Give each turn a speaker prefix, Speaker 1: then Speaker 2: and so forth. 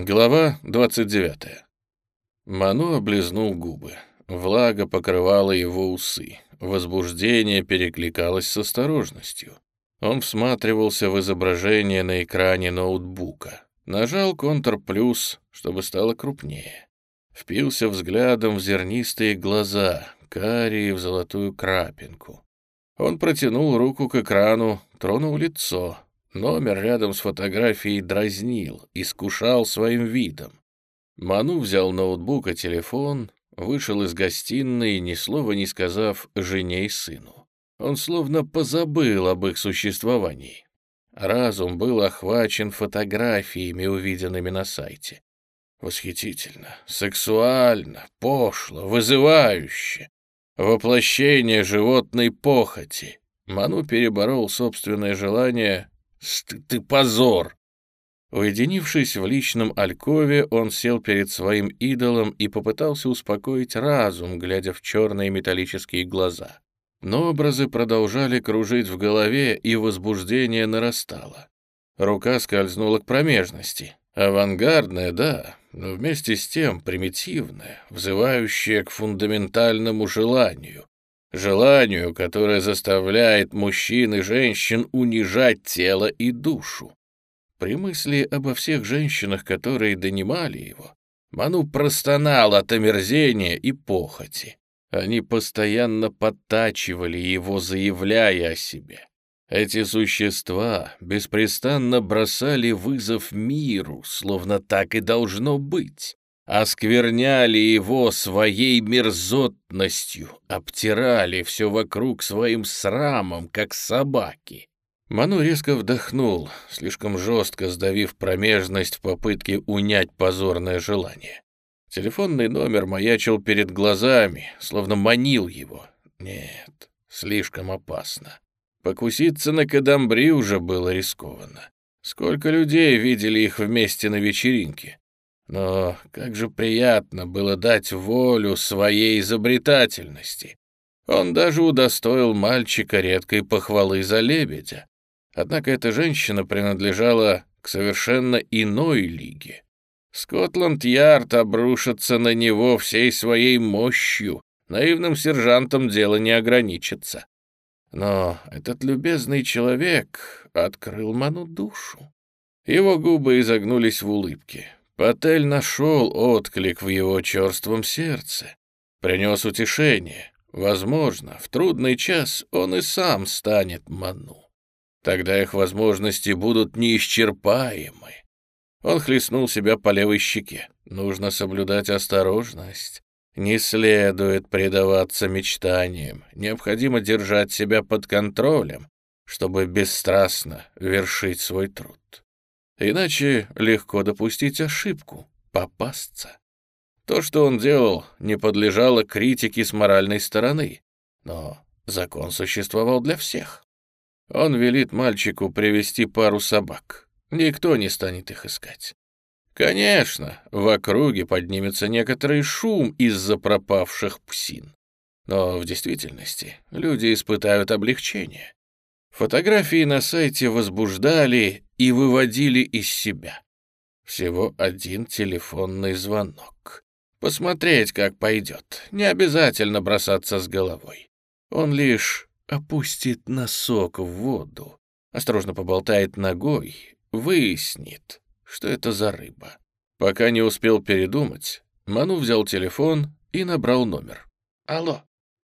Speaker 1: Глава 29. Ману облизнул губы. Влага покрывала его усы. Возбуждение перекликалось с осторожностью. Он всматривался в изображение на экране ноутбука. Нажал Ctrl плюс, чтобы стало крупнее. Впился взглядом в зернистые глаза, карие в золотую крапинку. Он протянул руку к экрану, тронул лицо. Номер рядом с фотографией дразнил, искушал своим видом. Ману взял ноутбук и телефон, вышел из гостиной, ни слова не сказав жене и сыну. Он словно позабыл об их существовании. Разум был охвачен фотографиями, увиденными на сайте. Восхитительно, сексуально, пошло, вызывающе. Воплощение животной похоти. Ману переборол собственное желание Стыд и позор!» Уединившись в личном алькове, он сел перед своим идолом и попытался успокоить разум, глядя в черные металлические глаза. Но образы продолжали кружить в голове, и возбуждение нарастало. Рука скользнула к промежности. Авангардная, да, но вместе с тем примитивная, взывающая к фундаментальному желанию, желанию, которое заставляет мужчин и женщин унижать тело и душу. При мысли обо всех женщинах, которые донимали его, Ману простонал от омерзения и похоти. Они постоянно подтачивали его, заявляя о себе. Эти существа беспрестанно бросали вызов миру, словно так и должно быть оскверняли его своей мерзотностью, обтирали все вокруг своим срамом, как собаки. Ману резко вдохнул, слишком жестко сдавив промежность в попытке унять позорное желание. Телефонный номер маячил перед глазами, словно манил его. Нет, слишком опасно. Покуситься на Кадамбри уже было рискованно. Сколько людей видели их вместе на вечеринке? Но как же приятно было дать волю своей изобретательности. Он даже удостоил мальчика редкой похвалы за лебедя. Однако эта женщина принадлежала к совершенно иной лиге. Скотланд-Ярд обрушится на него всей своей мощью, наивным сержантом дело не ограничится. Но этот любезный человек открыл Ману душу. Его губы изогнулись в улыбке. Патель нашел отклик в его черством сердце, принес утешение. Возможно, в трудный час он и сам станет ману. Тогда их возможности будут неисчерпаемы. Он хлестнул себя по левой щеке. Нужно соблюдать осторожность. Не следует предаваться мечтаниям. Необходимо держать себя под контролем, чтобы бесстрастно вершить свой труд. Иначе легко допустить ошибку, попасться. То, что он делал, не подлежало критике с моральной стороны, но закон существовал для всех. Он велит мальчику привести пару собак. Никто не станет их искать. Конечно, в округе поднимется некоторый шум из-за пропавших псин. Но в действительности люди испытают облегчение. Фотографии на сайте возбуждали и выводили из себя. Всего один телефонный звонок. Посмотреть, как пойдет. Не обязательно бросаться с головой. Он лишь опустит носок в воду, осторожно поболтает ногой, выяснит, что это за рыба. Пока не успел передумать, Ману взял телефон и набрал номер. «Алло,